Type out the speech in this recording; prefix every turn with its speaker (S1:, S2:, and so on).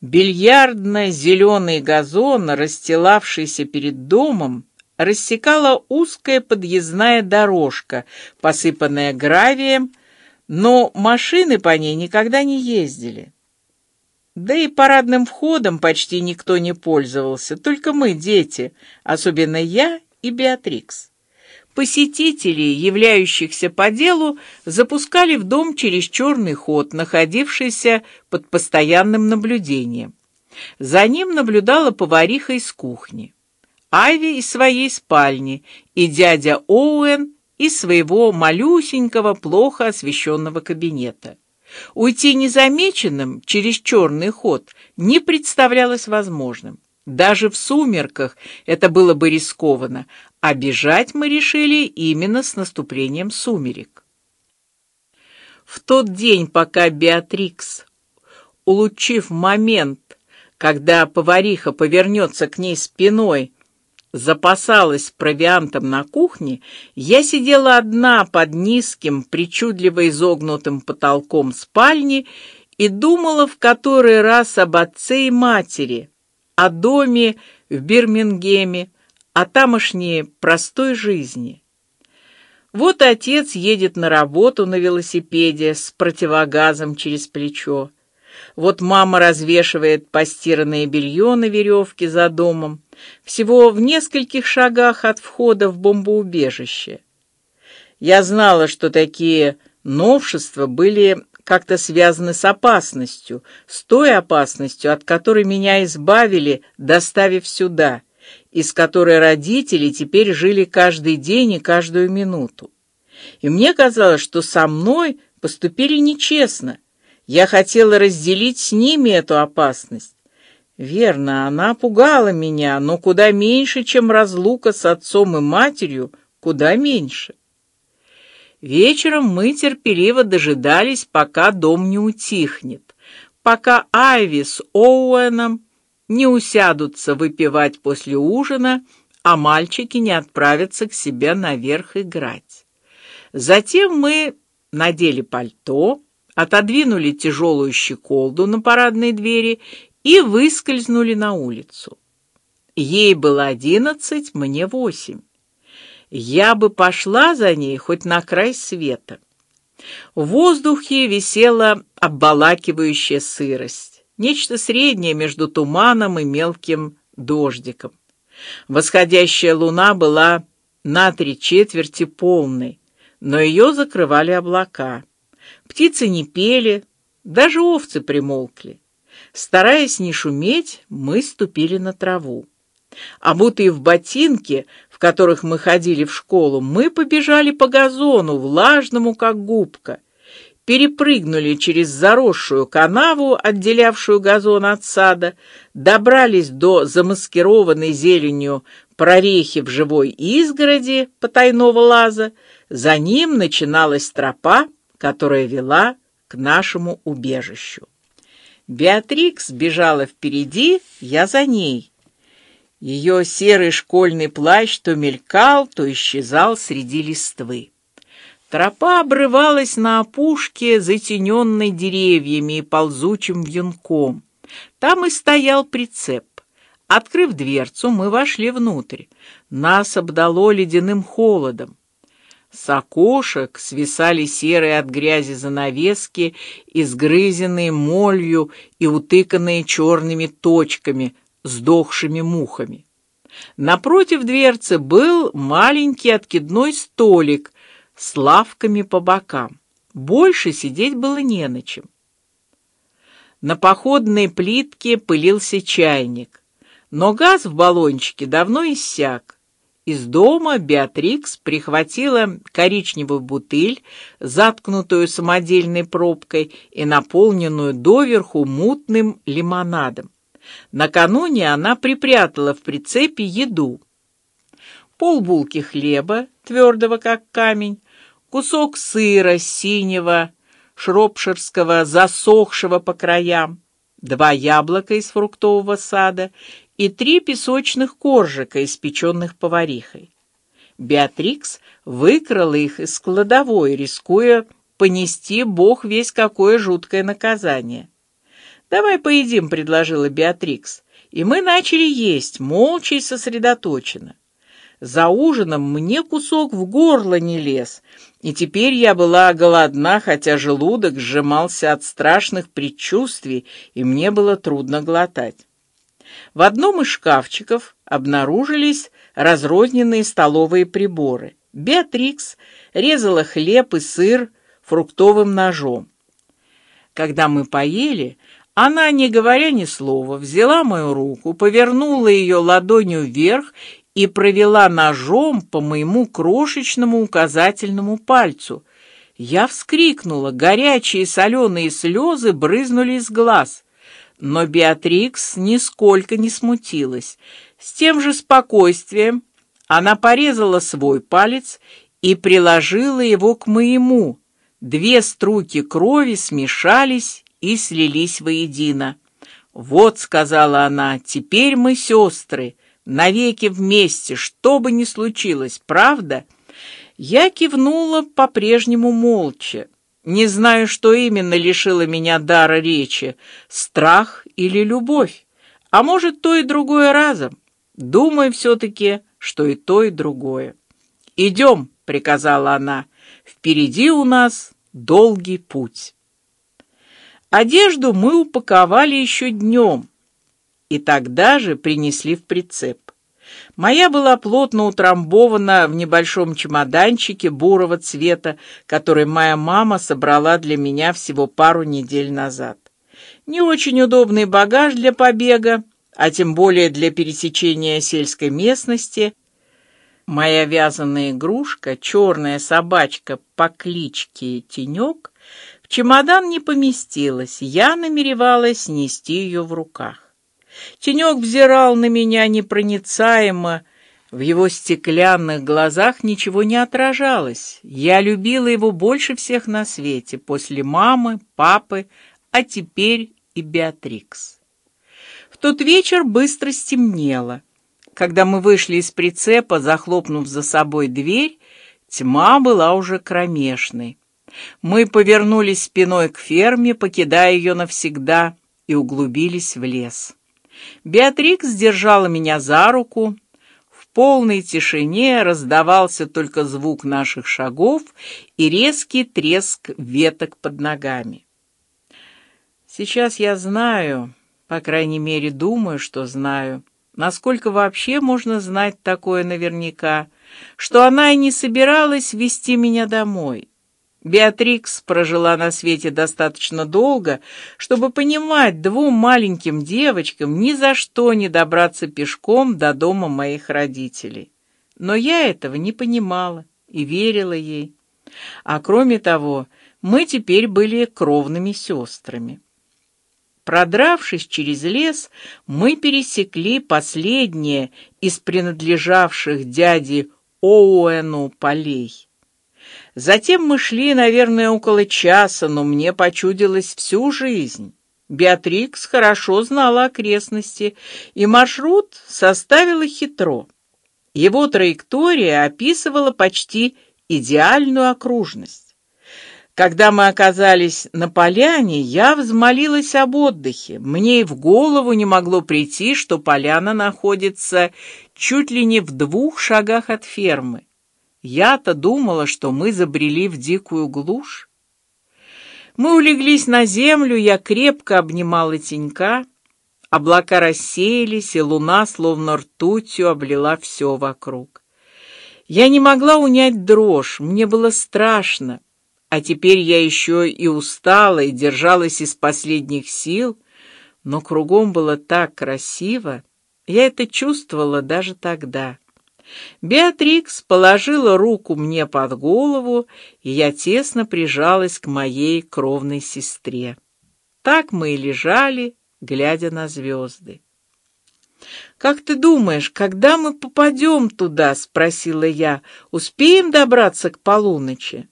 S1: Бильярдно-зеленый газон, расстилавшийся перед домом, рассекала узкая подъездная дорожка, посыпанная гравием, но машины по ней никогда не ездили. Да и парадным входом почти никто не пользовался, только мы, дети, особенно я и Беатрикс. Посетителей, являющихся по делу, запускали в дом через черный ход, находившийся под постоянным наблюдением. За ним наблюдала повариха из кухни, Айви из своей спальни и дядя Оуэн из своего малюсенького, плохо освещенного кабинета. Уйти незамеченным через черный ход не представлялось возможным. Даже в сумерках это было бы рискованно, а бежать мы решили именно с наступлением сумерек. В тот день, пока Беатрикс, улучив момент, когда повариха повернется к ней спиной, запасалась провиантом на кухне, я сидела одна под низким, причудливо изогнутым потолком спальни и думала в который раз об отце и матери, о доме в Бирмингеме, о тамошней простой жизни. Вот отец едет на работу на велосипеде с противогазом через плечо. Вот мама развешивает постиранное белье на веревке за домом, всего в нескольких шагах от входа в бомбоубежище. Я знала, что такие новшества были как-то связаны с опасностью, с той опасностью, от которой меня избавили, доставив сюда, из которой родители теперь жили каждый день и каждую минуту. И мне казалось, что со мной поступили нечестно. Я хотела разделить с ними эту опасность. Верно, она пугала меня, но куда меньше, чем разлука с отцом и матерью, куда меньше. Вечером мы терпеливо дожидались, пока дом не утихнет, пока Айви с Оуэном не усядутся выпивать после ужина, а мальчики не отправятся к себе наверх играть. Затем мы надели пальто, отодвинули тяжелую щеколду на парадной двери и выскользнули на улицу. Ей было одиннадцать, мне восемь. Я бы пошла за ней хоть на край света. В воздухе висела обволакивающая сырость, нечто среднее между туманом и мелким дождиком. Восходящая луна была на три четверти полной, но ее закрывали облака. Птицы не пели, даже овцы примолкли. Стараясь не шуметь, мы ступили на траву. Обутые в ботинки, в которых мы ходили в школу, мы побежали по газону, влажному как губка, перепрыгнули через заросшую канаву, отделявшую газон от сада, добрались до замаскированной зеленью прорехи в живой изгороди потайного лаза. За ним начиналась тропа, которая вела к нашему убежищу. Беатрикс бежала впереди, я за ней. Ее серый школьный плащ то мелькал, то исчезал среди листвы. Тропа обрывалась на опушке, затененной деревьями и ползучим вьюнком. Там и стоял прицеп. Открыв дверцу, мы вошли внутрь. Нас обдало ледяным холодом. С окошек свисали серые от грязи занавески, изгрызенные молью и утыканные черными точками, сдохшими мухами. Напротив дверцы был маленький откидной столик с лавками по бокам. Больше сидеть было не на чем. На походной плитке пылился чайник, но газ в баллончике давно иссяк. Из дома Беатрикс прихватила коричневую бутыль, заткнутую самодельной пробкой и наполненную доверху мутным лимонадом. Накануне она припрятала в прицепе еду: полбулки хлеба, твердого как камень, кусок сыра синего, шропширского, засохшего по краям, два яблока из фруктового сада и три песочных коржика, испеченных поварихой. Беатрикс выкрала их из кладовой, рискуя понести Бог весь какое жуткое наказание. Давай поедим, предложила Беатрикс, и мы начали есть, молча и сосредоточенно. За ужином мне кусок в горло не лез, и теперь я была голодна, хотя желудок сжимался от страшных предчувствий, и мне было трудно глотать. В одном из шкафчиков обнаружились разрозненные столовые приборы. Беатрикс резала хлеб и сыр фруктовым ножом. Когда мы поели, она, не говоря ни слова, взяла мою руку, повернула ее ладонью вверх и провела ножом по моему крошечному указательному пальцу. Я вскрикнула, горячие соленые слезы брызнули из глаз, но Беатрикс нисколько не смутилась. С тем же спокойствием она порезала свой палец и приложила его к моему. Две струйки крови смешались и слились воедино. Вот, сказала она, теперь мы сестры навеки вместе, что бы ни случилось, правда? Я кивнула по-прежнему молча. Не знаю, что именно лишило меня дара речи: страх или любовь, а может то и другое разом. Думаю все-таки, что и то и другое. Идем, приказала она. Впереди у нас долгий путь. Одежду мы упаковали еще днем и тогда же принесли в прицеп. Моя была плотно утрамбована в небольшом чемоданчике бурого цвета, который моя мама собрала для меня всего пару недель назад. Не очень удобный багаж для побега, а тем более для пересечения сельской местности. Моя вязаная игрушка, черная собачка по кличке Тенек, чемодан не поместилась. Я намеревалась нести ее в руках. Тенек взирал на меня непроницаемо, в его стеклянных глазах ничего не отражалось. Я любила его больше всех на свете, после мамы, папы, а теперь и Беатрикс. В тот вечер быстро стемнело. Когда мы вышли из прицепа, захлопнув за собой дверь, тьма была уже кромешной. Мы повернулись спиной к ферме, покидая ее навсегда, и углубились в лес. Беатрикс держала меня за руку. В полной тишине раздавался только звук наших шагов и резкий треск веток под ногами. Сейчас я знаю, по крайней мере, думаю, что знаю, насколько вообще можно знать такое наверняка, что она и не собиралась вести меня домой. Беатрикс прожила на свете достаточно долго, чтобы понимать двум маленьким девочкам ни за что не добраться пешком до дома моих родителей. Но я этого не понимала и верила ей. А кроме того, мы теперь были кровными сестрами. Продравшись через лес, мы пересекли последнее из принадлежавших дяде Оуэну полей. Затем мы шли, наверное, около часа, но мне почудилось всю жизнь. Беатрикс хорошо знала окрестности, и маршрут составила хитро. Его траектория описывала почти идеальную окружность. Когда мы оказались на поляне, я взмолилась об отдыхе. Мне и в голову не могло прийти, что поляна находится чуть ли не в двух шагах от фермы. Я-то думала, что мы забрели в дикую глушь. Мы улеглись на землю, я крепко обнимала тенька. Облака рассеялись, и луна, словно ртутью, облила все вокруг. Я не могла унять дрожь, мне было страшно, а теперь я еще и устала и держалась из последних сил, но кругом было так красиво, я это чувствовала даже тогда. Беатрикс положила руку мне под голову, и я тесно прижалась к моей кровной сестре. Так мы и лежали, глядя на звезды. Как ты думаешь, когда мы попадем туда? – спросила я. Успеем добраться к полуночи?